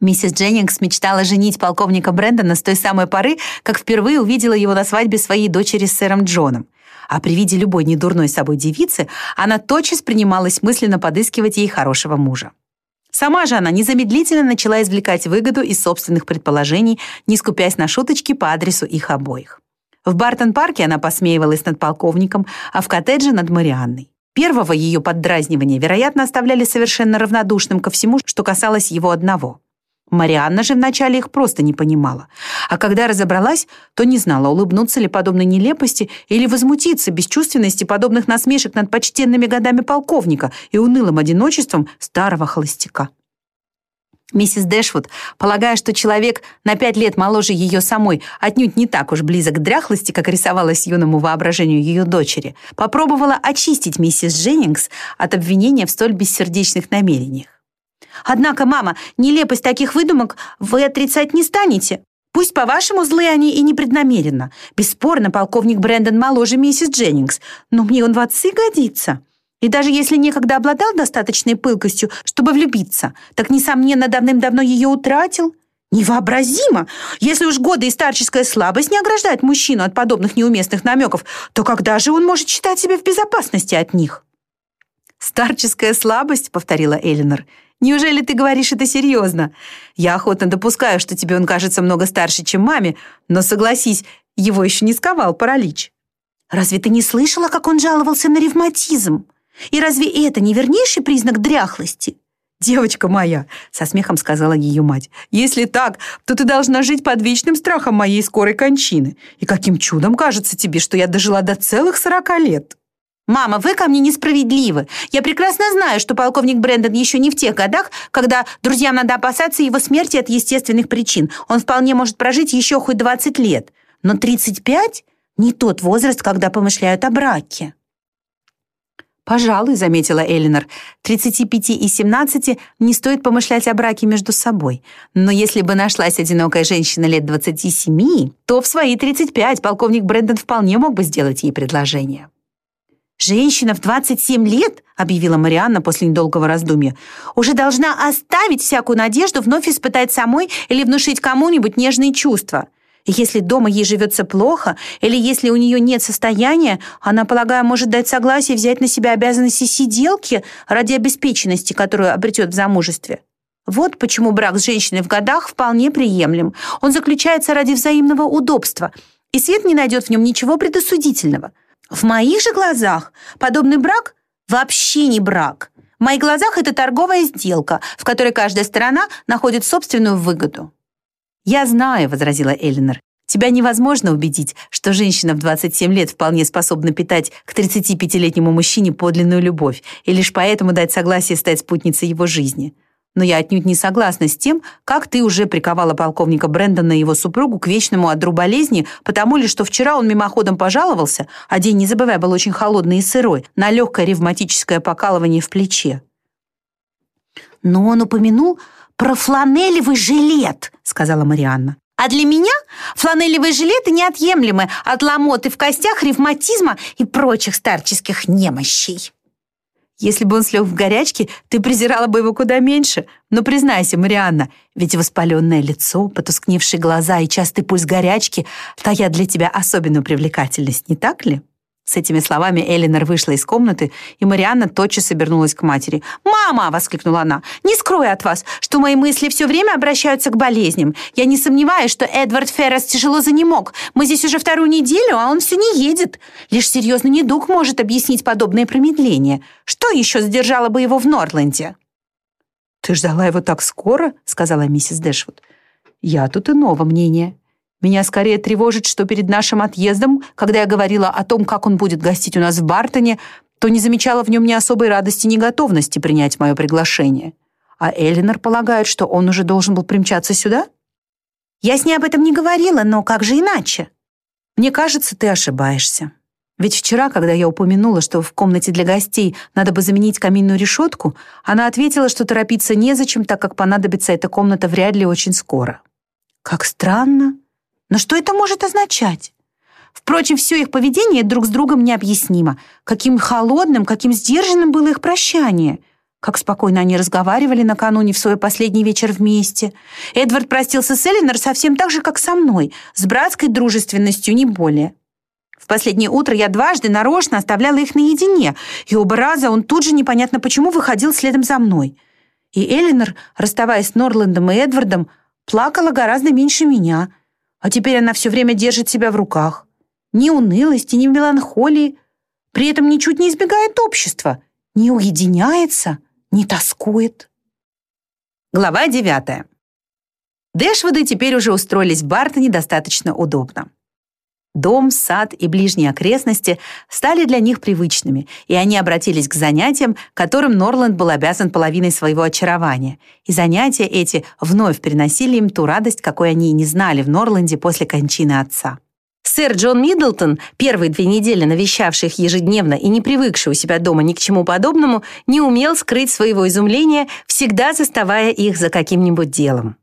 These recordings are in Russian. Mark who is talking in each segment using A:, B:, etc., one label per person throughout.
A: Миссис Дженнингс мечтала женить полковника Брэндона с той самой поры, как впервые увидела его на свадьбе своей дочери с сэром Джоном. А при виде любой недурной собой девицы она тотчас принималась мысленно подыскивать ей хорошего мужа. Сама же она незамедлительно начала извлекать выгоду из собственных предположений, не скупясь на шуточки по адресу их обоих. В Бартон-парке она посмеивалась над полковником, а в коттедже над Марианной. Первого ее поддразнивания, вероятно, оставляли совершенно равнодушным ко всему, что касалось его одного. Марианна же вначале их просто не понимала. А когда разобралась, то не знала, улыбнуться ли подобной нелепости или возмутиться бесчувственности подобных насмешек над почтенными годами полковника и унылым одиночеством старого холостяка. Миссис Дэшвуд, полагая, что человек на пять лет моложе ее самой отнюдь не так уж близок к дряхлости, как рисовалось юному воображению ее дочери, попробовала очистить миссис Дженнингс от обвинения в столь бессердечных намерениях. Однако, мама, нелепость таких выдумок вы отрицать не станете. Пусть, по-вашему, злые они и непреднамеренно. Бесспорно, полковник Брэндон моложе миссис Дженнингс, но мне он в отцы годится. И даже если некогда обладал достаточной пылкостью, чтобы влюбиться, так, несомненно, давным-давно ее утратил. Невообразимо! Если уж годы и старческая слабость не ограждают мужчину от подобных неуместных намеков, то когда же он может считать себя в безопасности от них? «Старческая слабость», — повторила Элинор, — Неужели ты говоришь это серьезно? Я охотно допускаю, что тебе он кажется много старше, чем маме, но согласись, его еще не сковал паралич. Разве ты не слышала, как он жаловался на ревматизм? И разве это не вернейший признак дряхлости? «Девочка моя», — со смехом сказала ее мать, «если так, то ты должна жить под вечным страхом моей скорой кончины. И каким чудом кажется тебе, что я дожила до целых сорока лет?» «Мама, вы ко мне несправедливы. Я прекрасно знаю, что полковник Брэндон еще не в тех годах, когда друзьям надо опасаться его смерти от естественных причин. Он вполне может прожить еще хоть 20 лет. Но 35 – не тот возраст, когда помышляют о браке». «Пожалуй», — заметила Элинор, «35 и 17 не стоит помышлять о браке между собой. Но если бы нашлась одинокая женщина лет 27, то в свои 35 полковник Брэндон вполне мог бы сделать ей предложение». «Женщина в 27 лет, — объявила Марианна после недолгого раздумья, — уже должна оставить всякую надежду вновь испытать самой или внушить кому-нибудь нежные чувства. Если дома ей живется плохо, или если у нее нет состояния, она, полагаю, может дать согласие взять на себя обязанности сиделки ради обеспеченности, которую обретет в замужестве. Вот почему брак с женщиной в годах вполне приемлем. Он заключается ради взаимного удобства, и свет не найдет в нем ничего предосудительного». В моих же глазах подобный брак вообще не брак. В моих глазах это торговая сделка, в которой каждая сторона находит собственную выгоду. «Я знаю», — возразила Эллинор, «тебя невозможно убедить, что женщина в 27 лет вполне способна питать к 35-летнему мужчине подлинную любовь и лишь поэтому дать согласие стать спутницей его жизни но я отнюдь не согласна с тем, как ты уже приковала полковника Брэндона и его супругу к вечному одру болезни, потому ли, что вчера он мимоходом пожаловался, а день, не забывай, был очень холодный и сырой, на легкое ревматическое покалывание в плече. «Но он упомянул про фланелевый жилет», — сказала Марианна. «А для меня фланелевые жилеты неотъемлемы от ломоты в костях, ревматизма и прочих старческих немощей». Если бы он слег в горячке, ты презирала бы его куда меньше. Но признайся, Марианна, ведь воспаленное лицо, потускневшие глаза и частый пульс горячки таят для тебя особенную привлекательность, не так ли?» С этими словами Элинор вышла из комнаты, и Марианна тотчас обернулась к матери. «Мама!» — воскликнула она. «Не скрою от вас, что мои мысли все время обращаются к болезням. Я не сомневаюсь, что Эдвард Феррес тяжело занемог. Мы здесь уже вторую неделю, а он все не едет. Лишь серьезный недуг может объяснить подобное промедление. Что еще задержало бы его в Нордленде?» «Ты ждала его так скоро?» — сказала миссис Дэшвуд. «Я тут иного мнения». Меня скорее тревожит, что перед нашим отъездом, когда я говорила о том, как он будет гостить у нас в Бартоне, то не замечала в нем ни особой радости, ни готовности принять мое приглашение. А Элинор полагает, что он уже должен был примчаться сюда? Я с ней об этом не говорила, но как же иначе? Мне кажется, ты ошибаешься. Ведь вчера, когда я упомянула, что в комнате для гостей надо бы заменить каминную решетку, она ответила, что торопиться незачем, так как понадобится эта комната вряд ли очень скоро. Как странно. Но что это может означать? Впрочем, все их поведение друг с другом необъяснимо. Каким холодным, каким сдержанным было их прощание. Как спокойно они разговаривали накануне в свой последний вечер вместе. Эдвард простился с Эленор совсем так же, как со мной, с братской дружественностью, не более. В последнее утро я дважды нарочно оставляла их наедине, и оба раза он тут же непонятно почему выходил следом за мной. И Эленор, расставаясь с Норландом и Эдвардом, плакала гораздо меньше меня, а теперь она все время держит себя в руках. Ни унылости, ни меланхолии, при этом ничуть не избегает общества, не уединяется — не тоскует. Глава 9. Дэшвуды теперь уже устроились в Бартоне достаточно удобно. Дом, сад и ближние окрестности стали для них привычными, и они обратились к занятиям, которым Норланд был обязан половиной своего очарования. И занятия эти вновь приносили им ту радость, какой они и не знали в Норланде после кончины отца. Сэр Джон Миддлтон, первые две недели навещавший их ежедневно и не привыкший у себя дома ни к чему подобному, не умел скрыть своего изумления, всегда заставая их за каким-нибудь делом.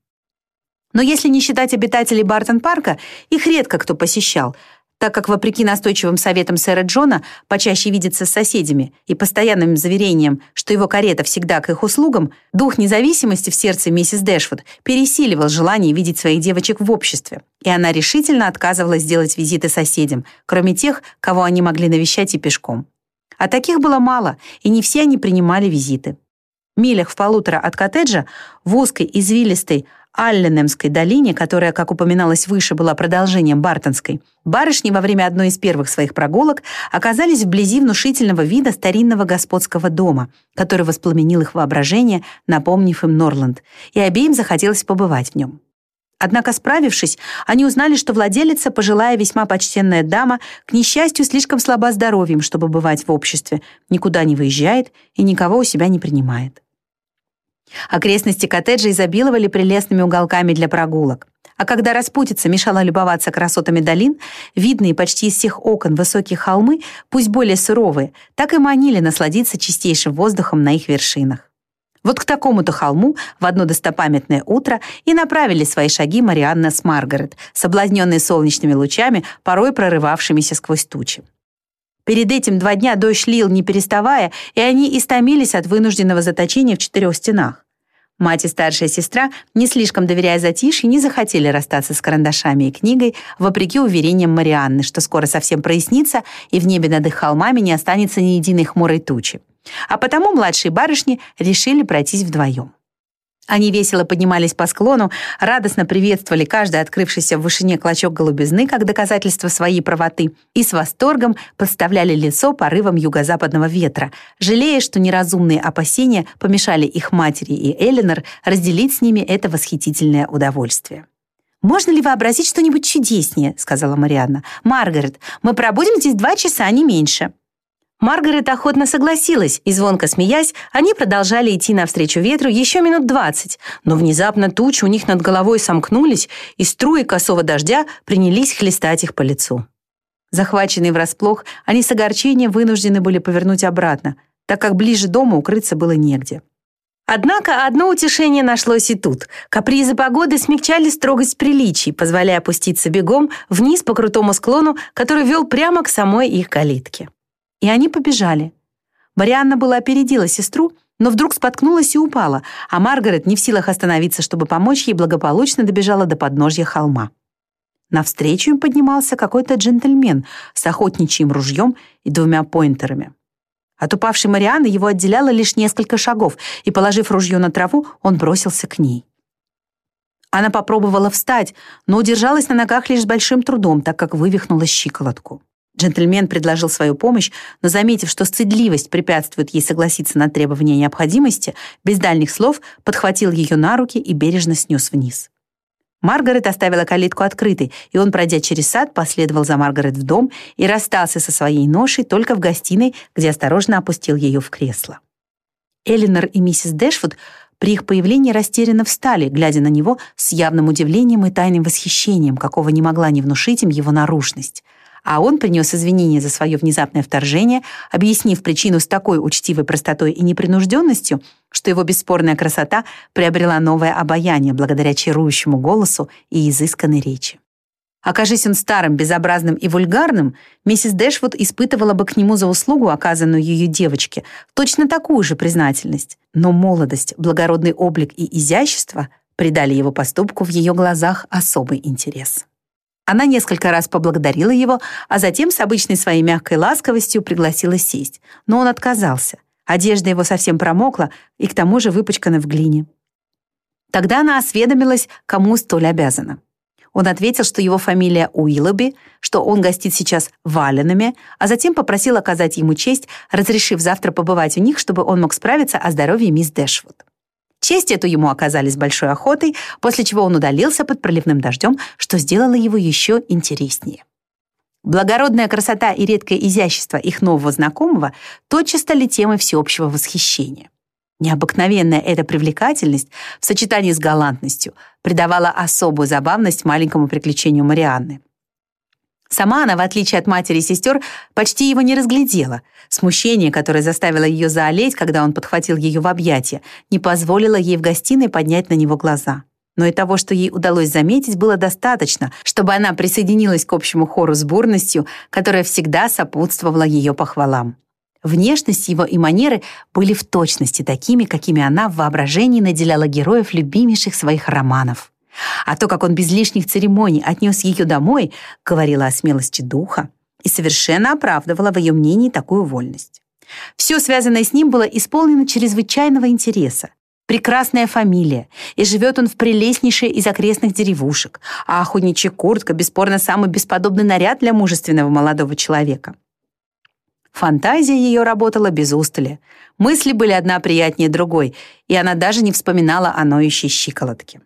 A: Но если не считать обитателей Бартон-парка, их редко кто посещал – так как, вопреки настойчивым советам сэра Джона, почаще видеться с соседями и постоянным заверением, что его карета всегда к их услугам, дух независимости в сердце миссис Дэшвуд пересиливал желание видеть своих девочек в обществе, и она решительно отказывалась делать визиты соседям, кроме тех, кого они могли навещать и пешком. А таких было мало, и не все они принимали визиты. Милях в полутора от коттеджа, в узкой, извилистой, Алленемской долине, которая, как упоминалось выше, была продолжением Бартонской, барышни во время одной из первых своих прогулок оказались вблизи внушительного вида старинного господского дома, который воспламенил их воображение, напомнив им Норланд, и обеим захотелось побывать в нем. Однако, справившись, они узнали, что владелица, пожилая весьма почтенная дама, к несчастью, слишком слаба здоровьем, чтобы бывать в обществе, никуда не выезжает и никого у себя не принимает. Окрестности коттеджа изобиловали прелестными уголками для прогулок. А когда распутица мешала любоваться красотами долин, видные почти из всех окон высокие холмы, пусть более суровые, так и манили насладиться чистейшим воздухом на их вершинах. Вот к такому-то холму в одно достопамятное утро и направили свои шаги Марианна с Маргарет, соблазненные солнечными лучами, порой прорывавшимися сквозь тучи. Перед этим два дня дождь лил, не переставая, и они истомились от вынужденного заточения в четырех стенах. Мать и старшая сестра, не слишком доверяя затишье, не захотели расстаться с карандашами и книгой, вопреки уверениям Марианны, что скоро совсем прояснится, и в небе над их холмами не останется ни единой хмурой тучи. А потому младшие барышни решили пройтись вдвоем. Они весело поднимались по склону, радостно приветствовали каждый открывшийся в вышине клочок голубизны как доказательство своей правоты и с восторгом подставляли лицо порывам юго-западного ветра, жалея, что неразумные опасения помешали их матери и Эленор разделить с ними это восхитительное удовольствие. «Можно ли вообразить что-нибудь чудеснее?» — сказала Марианна. «Маргарет, мы пробудем здесь два часа, а не меньше». Маргарет охотно согласилась, и звонко смеясь, они продолжали идти навстречу ветру еще минут двадцать, но внезапно тучи у них над головой сомкнулись, и струи косого дождя принялись хлестать их по лицу. Захваченные врасплох, они с огорчением вынуждены были повернуть обратно, так как ближе дома укрыться было негде. Однако одно утешение нашлось и тут. Капризы погоды смягчали строгость приличий, позволяя опуститься бегом вниз по крутому склону, который вел прямо к самой их калитке. И они побежали. Марианна была опередила сестру, но вдруг споткнулась и упала, а Маргарет, не в силах остановиться, чтобы помочь ей, благополучно добежала до подножья холма. Навстречу им поднимался какой-то джентльмен с охотничьим ружьем и двумя поинтерами. От упавшей Марианны его отделяло лишь несколько шагов, и, положив ружье на траву, он бросился к ней. Она попробовала встать, но удержалась на ногах лишь с большим трудом, так как вывихнула щиколотку. Джентльмен предложил свою помощь, но, заметив, что стыдливость препятствует ей согласиться на требования необходимости, без дальних слов подхватил ее на руки и бережно снес вниз. Маргарет оставила калитку открытой, и он, пройдя через сад, последовал за Маргарет в дом и расстался со своей ношей только в гостиной, где осторожно опустил ее в кресло. Элинор и миссис Дэшвуд при их появлении растерянно встали, глядя на него с явным удивлением и тайным восхищением, какого не могла не внушить им его наружность — а он принес извинения за свое внезапное вторжение, объяснив причину с такой учтивой простотой и непринужденностью, что его бесспорная красота приобрела новое обаяние благодаря чарующему голосу и изысканной речи. Окажись он старым, безобразным и вульгарным, миссис Дэшвуд испытывала бы к нему за услугу, оказанную ее девочке, точно такую же признательность. Но молодость, благородный облик и изящество придали его поступку в ее глазах особый интерес. Она несколько раз поблагодарила его, а затем с обычной своей мягкой ласковостью пригласила сесть. Но он отказался. Одежда его совсем промокла и к тому же выпачкана в глине. Тогда она осведомилась, кому столь обязана. Он ответил, что его фамилия Уиллоби, что он гостит сейчас в Алленами, а затем попросил оказать ему честь, разрешив завтра побывать у них, чтобы он мог справиться о здоровье мисс Дэшвуд. Честь эту ему оказали с большой охотой, после чего он удалился под проливным дождем, что сделало его еще интереснее. Благородная красота и редкое изящество их нового знакомого тотчас стали темой всеобщего восхищения. Необыкновенная эта привлекательность в сочетании с галантностью придавала особую забавность маленькому приключению Марианны. Сама она, в отличие от матери и сестер, почти его не разглядела. Смущение, которое заставило ее заолеть, когда он подхватил ее в объятия, не позволило ей в гостиной поднять на него глаза. Но и того, что ей удалось заметить, было достаточно, чтобы она присоединилась к общему хору с бурностью, которая всегда сопутствовала ее похвалам. Внешность его и манеры были в точности такими, какими она в воображении наделяла героев любимейших своих романов. А то, как он без лишних церемоний отнес ее домой, говорило о смелости духа и совершенно оправдывало в ее мнении такую вольность. Все связанное с ним было исполнено чрезвычайного интереса. Прекрасная фамилия, и живет он в прелестнейшей из окрестных деревушек, а охотничья куртка бесспорно самый бесподобный наряд для мужественного молодого человека. Фантазия ее работала без устали. Мысли были одна приятнее другой, и она даже не вспоминала о ноющей щиколотке.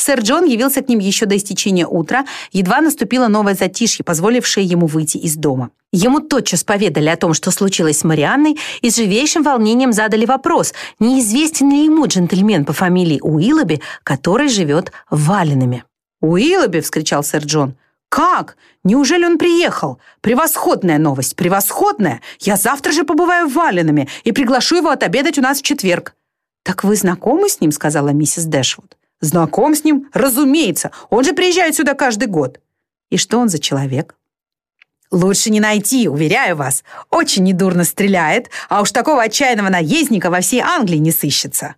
A: Сэр Джон явился к ним еще до истечения утра, едва наступило новое затишье, позволившее ему выйти из дома. Ему тотчас поведали о том, что случилось с Марианной, и с живейшим волнением задали вопрос, неизвестен ли ему джентльмен по фамилии Уиллоби, который живет в Валинами. «Уиллоби!» — вскричал сэр Джон. «Как? Неужели он приехал? Превосходная новость, превосходная! Я завтра же побываю в Валенами и приглашу его отобедать у нас в четверг». «Так вы знакомы с ним?» — сказала миссис Дэшвуд. «Знаком с ним? Разумеется. Он же приезжает сюда каждый год». «И что он за человек?» «Лучше не найти, уверяю вас. Очень недурно стреляет, а уж такого отчаянного наездника во всей Англии не сыщется».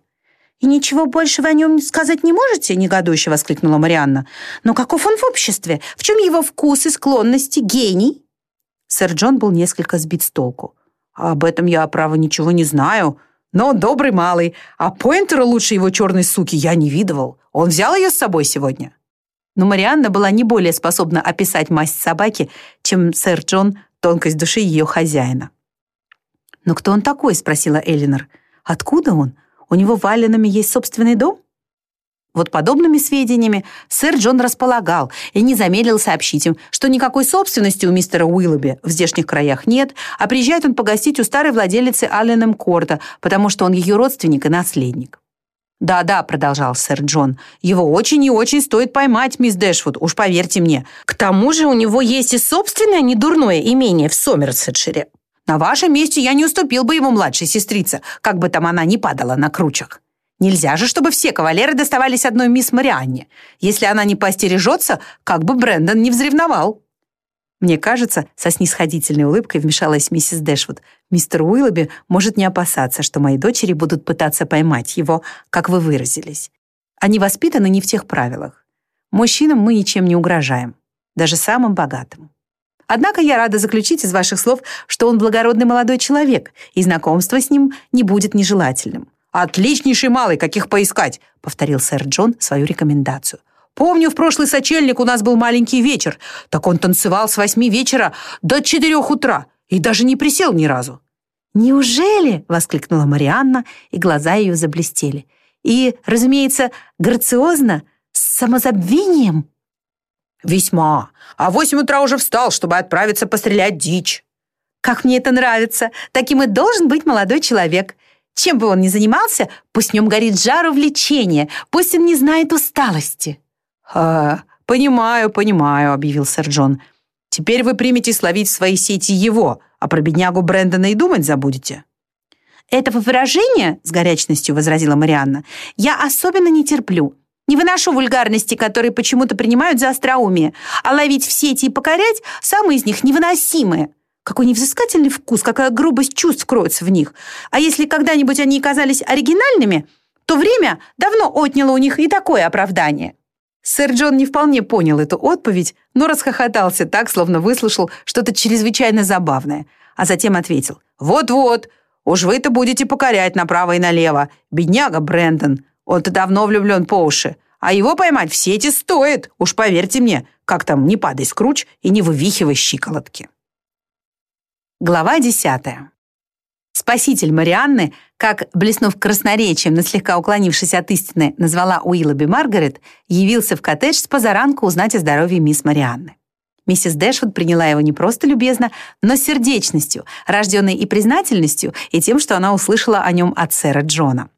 B: «И ничего больше вы о нем сказать не можете?» — негодующе воскликнула Марианна. «Но каков он в обществе? В чем его вкус и склонности? Гений?»
A: Сэр Джон был несколько сбит с толку. «Об этом я, право, ничего не знаю. Но добрый малый, а Пойнтера лучше его черной суки я не видывал. Он взял ее с собой сегодня». Но Марианна была не более способна описать масть собаки, чем сэр Джон тонкость души ее хозяина. «Но кто он такой?» — спросила Элинор. «Откуда он? У него в есть собственный дом? Вот подобными сведениями сэр Джон располагал и не замедлил сообщить им, что никакой собственности у мистера Уиллоби в здешних краях нет, а приезжает он погостить у старой владелицы Алленем Корта, потому что он ее родственник и наследник. «Да-да», — продолжал сэр Джон, «его очень и очень стоит поймать, мисс Дэшвуд, уж поверьте мне. К тому же у него есть и собственное недурное имение в Сомерсетшире. На вашем месте я не уступил бы ему младшей сестрице, как бы там она ни падала на кручах. Нельзя же, чтобы все кавалеры доставались одной мисс Марианне. Если она не постережется, как бы Брэндон не взревновал. Мне кажется, со снисходительной улыбкой вмешалась миссис Дэшвуд. Мистер Уиллоби может не опасаться, что мои дочери будут пытаться поймать его, как вы выразились. Они воспитаны не в тех правилах. Мужчинам мы ничем не угрожаем, даже самым богатым. Однако я рада заключить из ваших слов, что он благородный молодой человек, и знакомство с ним не будет нежелательным. «Отличнейший малый, каких поискать!» — повторил сэр Джон свою рекомендацию. «Помню, в прошлый сочельник у нас был маленький вечер. Так он танцевал с восьми вечера до четырех утра и даже не присел ни разу».
B: «Неужели?» — воскликнула Марианна, и глаза ее заблестели. «И, разумеется, грациозно, с самозабвением?»
A: «Весьма. А в восемь утра уже встал, чтобы отправиться пострелять дичь».
B: «Как мне это нравится! Таким и должен быть молодой человек. Чем бы он ни занимался, пусть в нем горит жар увлечения, пусть он не знает усталости».
A: «А, понимаю, понимаю», — объявил сэр Джон. «Теперь вы примете словить в свои сети его, а про беднягу Брэндона и думать забудете».
B: «Этого выражения, — с горячностью возразила Марианна, — я особенно не терплю. Не выношу вульгарности, которые почему-то принимают за остроумие, а ловить в сети и покорять — самые из них невыносимые. Какой невзыскательный вкус, какая грубость чувств кроется в них. А если когда-нибудь они казались оригинальными, то время давно отняло у них и такое оправдание. Сэр Джон не вполне понял эту отповедь, но расхохотался так, словно выслушал что-то чрезвычайно забавное, а затем ответил «Вот-вот, уж вы-то будете покорять направо и налево. Бедняга Брэндон, он-то давно влюблен по уши, а его поймать в сети стоит, уж поверьте мне, как там, не падай скруч и не вывихивай щиколотки».
A: Глава десятая. Спаситель Марианны, как, блеснув красноречием, но слегка уклонившись от истины, назвала Уиллоби Маргарет, явился в коттедж с позаранку узнать о здоровье мисс Марианны. Миссис Дэшвуд приняла его не просто любезно, но с сердечностью, рожденной и признательностью, и тем, что она услышала о нем от сэра Джона.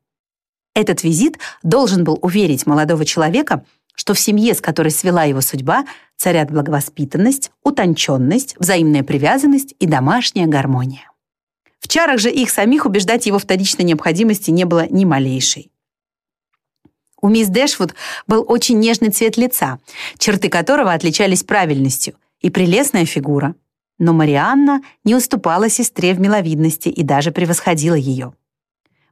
A: Этот визит должен был уверить молодого человека, что в семье, с которой свела его судьба, царят благовоспитанность, утонченность, взаимная привязанность и домашняя гармония. В чарах же их самих убеждать его вторичной необходимости не было ни малейшей. У мисс Дэшвуд был очень нежный цвет лица, черты которого отличались правильностью, и прелестная фигура. Но Марианна не уступала сестре в миловидности и даже превосходила ее.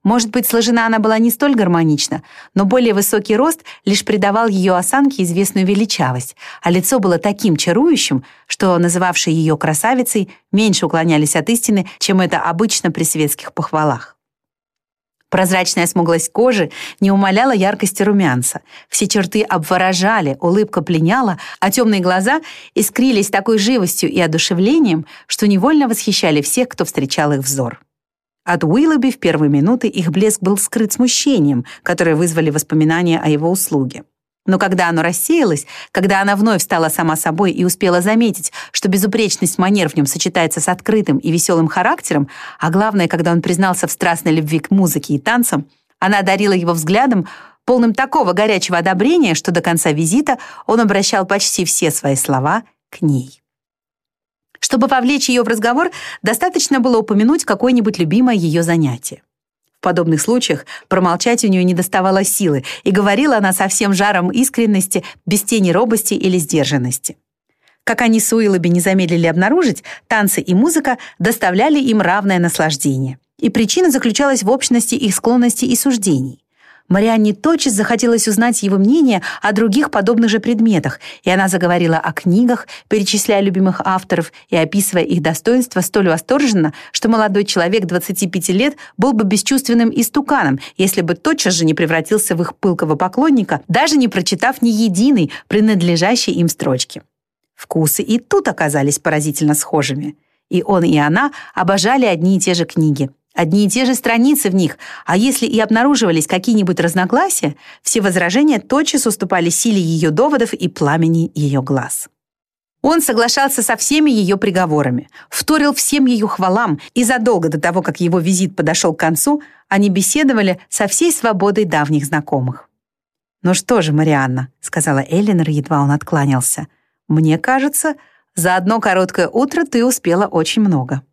A: Может быть, сложена она была не столь гармонично, но более высокий рост лишь придавал ее осанке известную величавость, а лицо было таким чарующим, что называвшие ее красавицей меньше уклонялись от истины, чем это обычно при светских похвалах. Прозрачная смуглость кожи не умаляла яркости румянца. Все черты обворожали, улыбка пленяла, а темные глаза искрились такой живостью и одушевлением, что невольно восхищали всех, кто встречал их взор. От Уиллоби в первые минуты их блеск был скрыт смущением, которое вызвали воспоминания о его услуге. Но когда оно рассеялось, когда она вновь стала сама собой и успела заметить, что безупречность манер в нем сочетается с открытым и веселым характером, а главное, когда он признался в страстной любви к музыке и танцам, она одарила его взглядом, полным такого горячего одобрения, что до конца визита он обращал почти все свои слова к ней. Чтобы повлечь ее в разговор, достаточно было упомянуть какое-нибудь любимое ее занятие. В подобных случаях промолчать у нее не доставало силы, и говорила она со всем жаром искренности, без тени робости или сдержанности. Как они с Уиллоби не замедлили обнаружить, танцы и музыка доставляли им равное наслаждение. И причина заключалась в общности их склонностей и суждений. Марианне тотчас захотелось узнать его мнение о других подобных же предметах, и она заговорила о книгах, перечисляя любимых авторов и описывая их достоинства столь восторженно, что молодой человек 25 лет был бы бесчувственным истуканом, если бы тотчас же не превратился в их пылкого поклонника, даже не прочитав ни единой принадлежащей им строчки. Вкусы и тут оказались поразительно схожими. И он, и она обожали одни и те же книги — Одни и те же страницы в них, а если и обнаруживались какие-нибудь разногласия, все возражения тотчас уступали силе ее доводов и пламени ее глаз. Он соглашался со всеми ее приговорами, вторил всем ее хвалам, и задолго до того, как его визит подошел к концу, они беседовали со всей свободой давних знакомых. «Ну что же, Марианна», — сказала Эллинор, едва он откланялся, «мне кажется, за одно короткое утро ты успела очень много».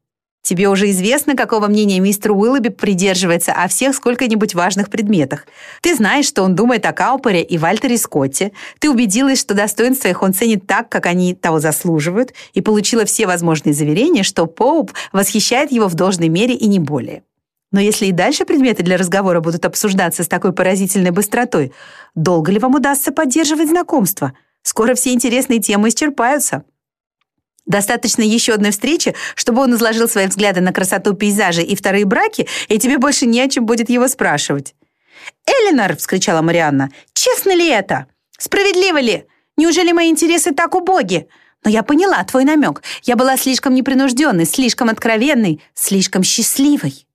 A: Тебе уже известно, какого мнения мистер Уиллоби придерживается о всех сколько-нибудь важных предметах. Ты знаешь, что он думает о Каупере и Вальтере Скотте. Ты убедилась, что достоинства их он ценит так, как они того заслуживают, и получила все возможные заверения, что Поуп восхищает его в должной мере и не более. Но если и дальше предметы для разговора будут обсуждаться с такой поразительной быстротой, долго ли вам удастся поддерживать знакомство? Скоро все интересные темы исчерпаются. Достаточно еще одной встречи, чтобы он изложил свои взгляды на красоту пейзажа и вторые браки, и тебе больше не о чем будет его спрашивать. «Элинор!» — вскричала Марианна. «Честно ли это? Справедливо ли? Неужели мои интересы так убоги? Но я поняла твой намек. Я была слишком непринужденной, слишком откровенной, слишком счастливой.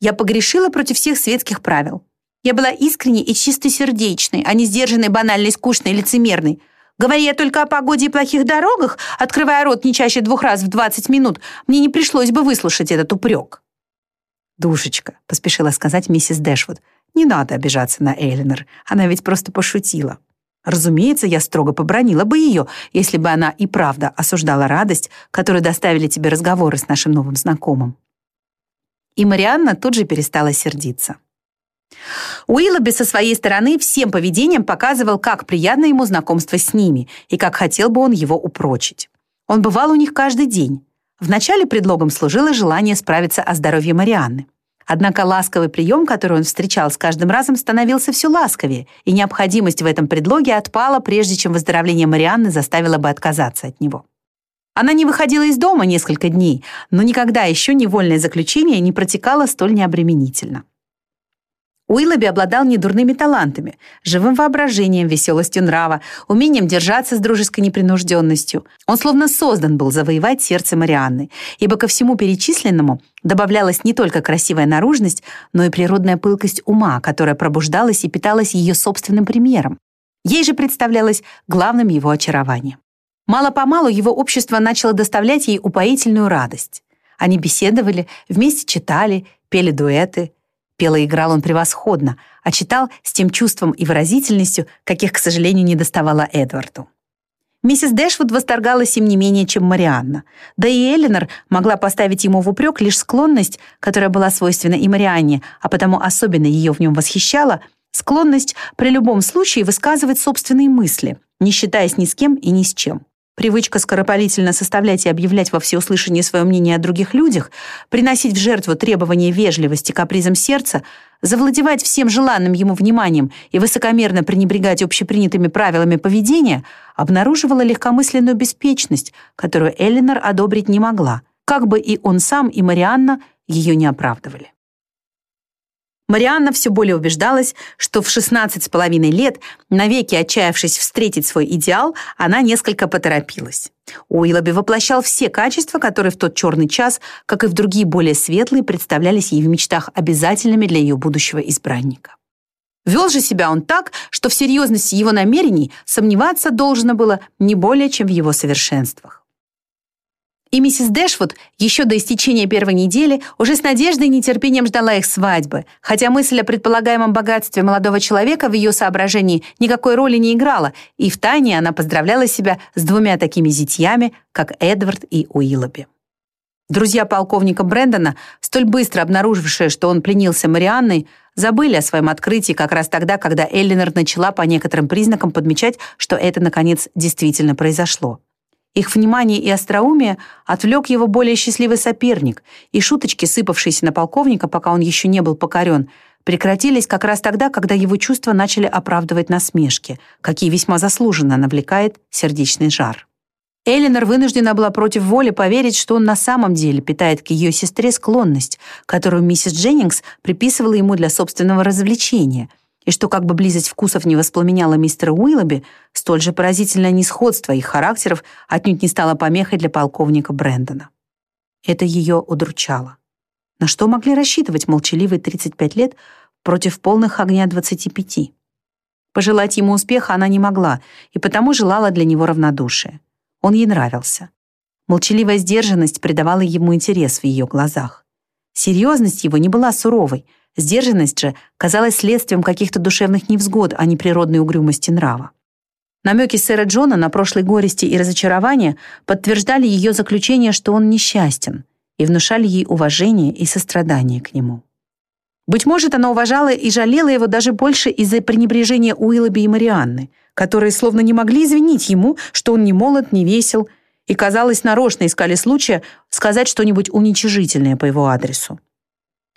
A: Я погрешила против всех светских правил. Я была искренней и чистосердечной, а не сдержанной, банальной, скучной, лицемерной. Говоря я только о погоде и плохих дорогах, открывая рот не чаще двух раз в 20 минут, мне не пришлось бы выслушать этот упрек. «Душечка», — поспешила сказать миссис Дэшвуд, «не надо обижаться на Эллинор, она ведь просто пошутила». Разумеется, я строго побронила бы ее, если бы она и правда осуждала радость, которую доставили тебе разговоры с нашим новым знакомым. И Марианна тут же перестала сердиться. Уиллоби со своей стороны всем поведением показывал, как приятно ему знакомство с ними и как хотел бы он его упрочить. Он бывал у них каждый день. Вначале предлогом служило желание справиться о здоровье Марианны. Однако ласковый прием, который он встречал с каждым разом, становился все ласковее, и необходимость в этом предлоге отпала, прежде чем выздоровление Марианны заставило бы отказаться от него. Она не выходила из дома несколько дней, но никогда еще невольное заключение не протекало столь необременительно. Уиллоби обладал недурными талантами, живым воображением, веселостью нрава, умением держаться с дружеской непринужденностью. Он словно создан был завоевать сердце Марианны, ибо ко всему перечисленному добавлялась не только красивая наружность, но и природная пылкость ума, которая пробуждалась и питалась ее собственным примером. Ей же представлялось главным его очарованием. Мало-помалу его общество начало доставлять ей упоительную радость. Они беседовали, вместе читали, пели дуэты — Пел и играл он превосходно, а читал с тем чувством и выразительностью, каких, к сожалению, не доставала Эдварду. Миссис Дэшвуд восторгалась им не менее, чем Марианна. Да и Эллинор могла поставить ему в упрек лишь склонность, которая была свойственна и Марианне, а потому особенно ее в нем восхищала, склонность при любом случае высказывать собственные мысли, не считаясь ни с кем и ни с чем. Привычка скоропалительно составлять и объявлять во всеуслышание свое мнение о других людях, приносить в жертву требования вежливости капризам сердца, завладевать всем желанным ему вниманием и высокомерно пренебрегать общепринятыми правилами поведения обнаруживала легкомысленную беспечность, которую Эллинор одобрить не могла, как бы и он сам, и Марианна ее не оправдывали. Марианна все более убеждалась, что в 16 с половиной лет, навеки отчаявшись встретить свой идеал, она несколько поторопилась. Уиллоби воплощал все качества, которые в тот черный час, как и в другие более светлые, представлялись ей в мечтах обязательными для ее будущего избранника. Вел же себя он так, что в серьезности его намерений сомневаться должно было не более, чем в его совершенствах. И миссис Дэшвуд еще до истечения первой недели уже с надеждой и нетерпением ждала их свадьбы, хотя мысль о предполагаемом богатстве молодого человека в ее соображении никакой роли не играла, и втайне она поздравляла себя с двумя такими зятьями, как Эдвард и Уиллоби. Друзья полковника Брэндона, столь быстро обнаружившие, что он пленился Марианной, забыли о своем открытии как раз тогда, когда Эллинор начала по некоторым признакам подмечать, что это, наконец, действительно произошло. Их внимание и остроумие отвлек его более счастливый соперник, и шуточки, сыпавшиеся на полковника, пока он еще не был покорен, прекратились как раз тогда, когда его чувства начали оправдывать насмешки, какие весьма заслуженно навлекает сердечный жар. Эллинор вынуждена была против воли поверить, что он на самом деле питает к ее сестре склонность, которую миссис Дженнингс приписывала ему для собственного развлечения — и что как бы близость вкусов не воспламеняла мистера Уиллоби, столь же поразительное несходство их характеров отнюдь не стало помехой для полковника Брэндона. Это ее удручало. На что могли рассчитывать молчаливые 35 лет против полных огня 25? Пожелать ему успеха она не могла, и потому желала для него равнодушия. Он ей нравился. Молчаливая сдержанность придавала ему интерес в ее глазах. Серьезность его не была суровой — Сдержанность же казалась следствием каких-то душевных невзгод, а не природной угрюмости нрава. Намеки сэра Джона на прошлой горести и разочарования подтверждали ее заключение, что он несчастен, и внушали ей уважение и сострадание к нему. Быть может, она уважала и жалела его даже больше из-за пренебрежения Уиллоби и Марианны, которые словно не могли извинить ему, что он не молод, не весел, и, казалось, нарочно искали случая сказать что-нибудь уничижительное по его адресу.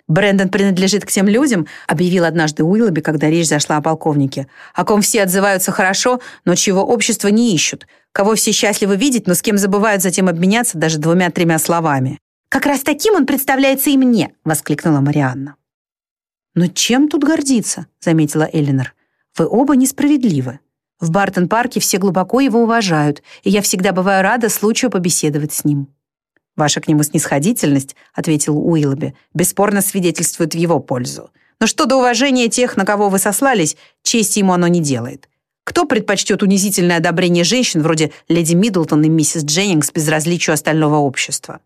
A: Брэндон принадлежит к тем людям, объявил однажды Уиллоби, когда речь зашла о полковнике, о ком все отзываются хорошо, но чьего общества не ищут, кого все счастливы видеть, но с кем забывают затем обменяться даже двумя-тремя словами. «Как раз таким он представляется и мне!» — воскликнула Марианна. «Но чем тут гордиться?» — заметила Эллинор. «Вы оба несправедливы. В Бартон-парке все глубоко его уважают, и я всегда бываю рада случаю побеседовать с ним». «Ваша к нему снисходительность», — ответил Уиллоби, «бесспорно свидетельствует в его пользу. Но что до уважения тех, на кого вы сослались, чести ему оно не делает. Кто предпочтет унизительное одобрение женщин вроде леди Миддлтон и миссис Дженнингс безразличию остального общества?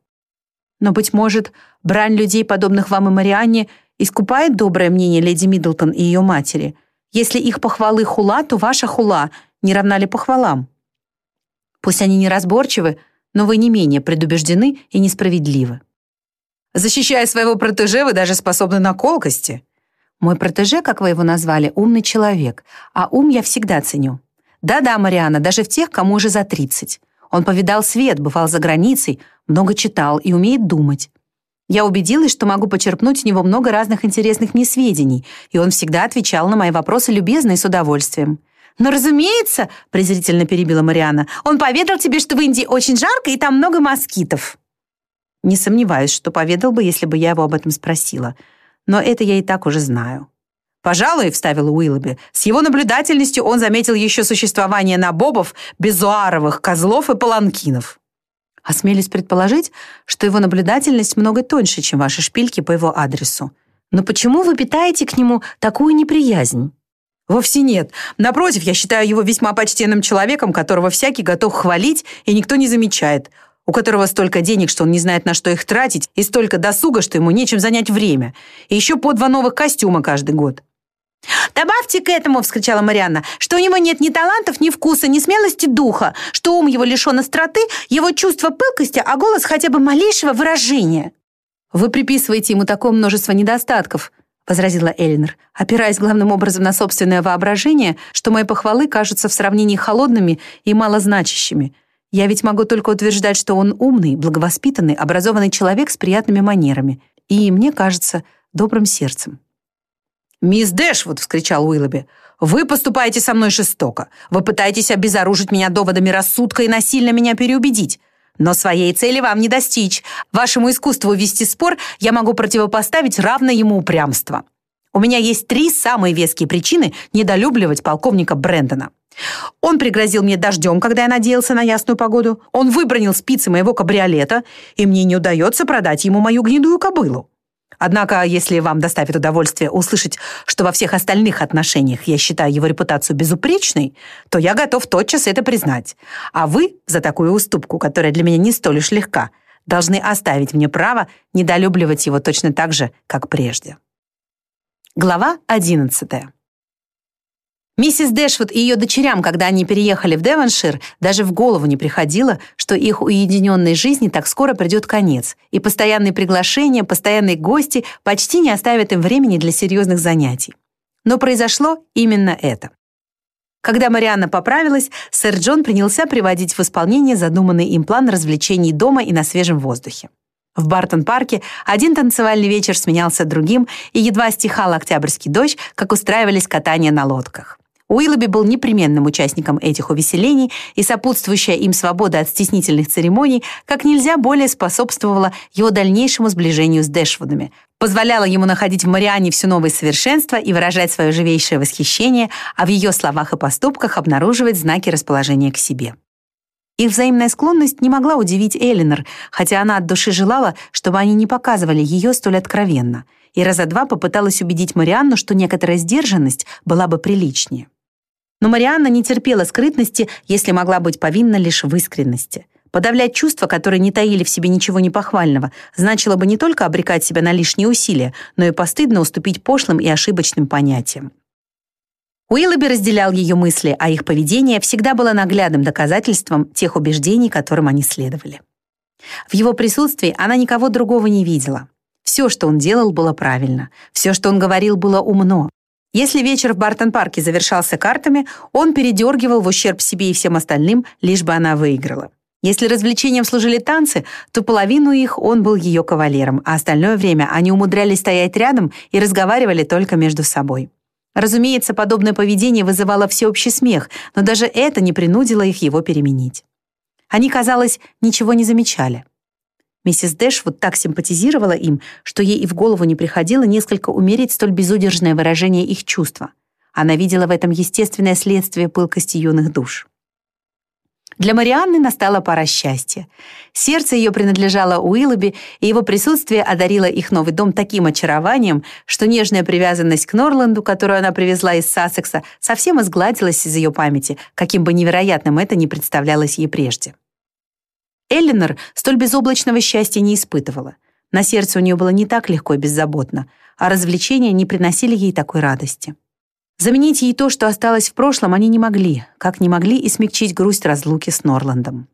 A: Но, быть может, брань людей, подобных вам и Марианне, искупает доброе мнение леди Миддлтон и ее матери. Если их похвалы хула, то ваша хула не равна ли похвалам? Пусть они неразборчивы, но вы не менее предубеждены и несправедливы. Защищая своего протеже, вы даже способны на колкости. Мой протеже, как вы его назвали, умный человек, а ум я всегда ценю. Да-да, Мариана, даже в тех, кому уже за 30. Он повидал свет, бывал за границей, много читал и умеет думать. Я убедилась, что могу почерпнуть у него много разных интересных мне сведений, и он всегда отвечал на мои вопросы любезно и с удовольствием.
B: «Но, разумеется», — презрительно перебила Мариана, «он поведал тебе, что в Индии очень жарко и там много москитов».
A: Не сомневаюсь, что поведал бы, если бы я его об этом спросила. Но это я и так уже знаю. «Пожалуй», — вставил Уиллоби, «с его наблюдательностью он заметил еще существование набобов, безуаровых, козлов и паланкинов». Осмелюсь предположить, что его наблюдательность много тоньше, чем ваши шпильки по его адресу. Но почему вы питаете к нему такую неприязнь? Вовсе нет. Напротив, я считаю его весьма почтенным человеком, которого всякий готов хвалить, и никто не замечает, у которого столько денег, что он не знает, на что их тратить, и столько досуга, что ему нечем занять время, и еще по два новых костюма каждый год.
B: «Добавьте к этому», — вскричала Марианна, «что у него нет ни талантов, ни вкуса, ни смелости духа, что ум его лишен остроты, его чувство пылкости, а голос хотя бы малейшего выражения».
A: «Вы приписываете ему такое множество недостатков», — возразила Эллинор, опираясь главным образом на собственное воображение, что мои похвалы кажутся в сравнении холодными и малозначащими. Я ведь могу только утверждать, что он умный, благовоспитанный, образованный человек с приятными манерами и, мне кажется, добрым сердцем.
C: «Мисс Дэшвуд!» — вскричал Уиллоби. «Вы поступаете со мной жестоко. Вы пытаетесь обезоружить меня доводами рассудка и насильно меня переубедить. Но своей цели вам не достичь. Вашему искусству вести спор я могу противопоставить равное ему упрямство. У меня есть три самые веские причины недолюбливать полковника Брэндона. Он пригрозил мне дождем, когда я надеялся на ясную погоду. Он выбронил спицы моего кабриолета, и мне не удается продать ему мою гнедую кобылу. Однако, если вам доставит удовольствие услышать, что во всех остальных отношениях я считаю его репутацию безупречной, то я готов тотчас это признать. А вы за такую уступку, которая для меня не столь уж легка, должны оставить мне право недолюбливать его точно так же, как прежде. Глава одиннадцатая. Миссис Дэшвуд и ее дочерям, когда они переехали в Девоншир, даже в голову не приходило, что их уединенной жизни так скоро придет конец, и постоянные приглашения, постоянные гости почти не оставят им времени для серьезных занятий. Но произошло именно это. Когда Марианна поправилась, сэр Джон принялся приводить в исполнение задуманный им план развлечений дома и на свежем воздухе. В Бартон-парке один танцевальный вечер сменялся другим, и едва стихал октябрьский дождь, как устраивались катания на лодках. Уиллоби был непременным участником этих увеселений, и сопутствующая им свобода от стеснительных церемоний как нельзя более способствовала его дальнейшему сближению с Дэшвудами, позволяла ему находить в Мариане все новые совершенства и выражать свое живейшее восхищение, а в ее словах и поступках обнаруживать знаки расположения к себе. Их взаимная склонность не могла удивить Эллинор, хотя она от души желала, чтобы они не показывали ее столь откровенно, и раза два попыталась убедить Марианну, что некоторая сдержанность была бы приличнее. Но Марианна не терпела скрытности, если могла быть повинна лишь в искренности. Подавлять чувства, которые не таили в себе ничего непохвального, значило бы не только обрекать себя на лишние усилия, но и постыдно уступить пошлым и ошибочным понятиям. Уиллоби разделял ее мысли, а их поведение всегда было наглядным доказательством тех убеждений, которым они следовали. В его присутствии она никого другого не видела. Все, что он делал, было правильно. Все, что он говорил, было умно. Если вечер в Бартон-парке завершался картами, он передергивал в ущерб себе и всем остальным, лишь бы она выиграла. Если развлечением служили танцы, то половину их он был ее кавалером, а остальное время они умудрялись стоять рядом и разговаривали только между собой. Разумеется, подобное поведение вызывало всеобщий смех, но даже это не принудило их его переменить. Они, казалось, ничего не замечали. Миссис Дэшвуд так симпатизировала им, что ей и в голову не приходило несколько умерить столь безудержное выражение их чувства. Она видела в этом естественное следствие пылкости юных душ. Для Марианны настала пора счастья. Сердце ее принадлежало Уиллоби, и его присутствие одарило их новый дом таким очарованием, что нежная привязанность к Норланду, которую она привезла из Сассекса, совсем изгладилась из ее памяти, каким бы невероятным это ни представлялось ей прежде. Эллинор столь безоблачного счастья не испытывала. На сердце у нее было не так легко и беззаботно, а развлечения не приносили ей такой радости. Заменить ей то, что осталось в прошлом, они не могли, как не могли и смягчить грусть разлуки с Норландом.